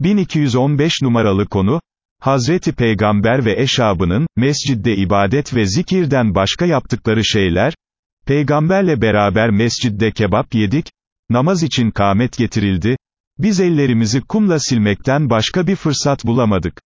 1215 numaralı konu, Hazreti Peygamber ve eşabının, mescidde ibadet ve zikirden başka yaptıkları şeyler, Peygamberle beraber mescidde kebap yedik, namaz için kâmet getirildi, biz ellerimizi kumla silmekten başka bir fırsat bulamadık.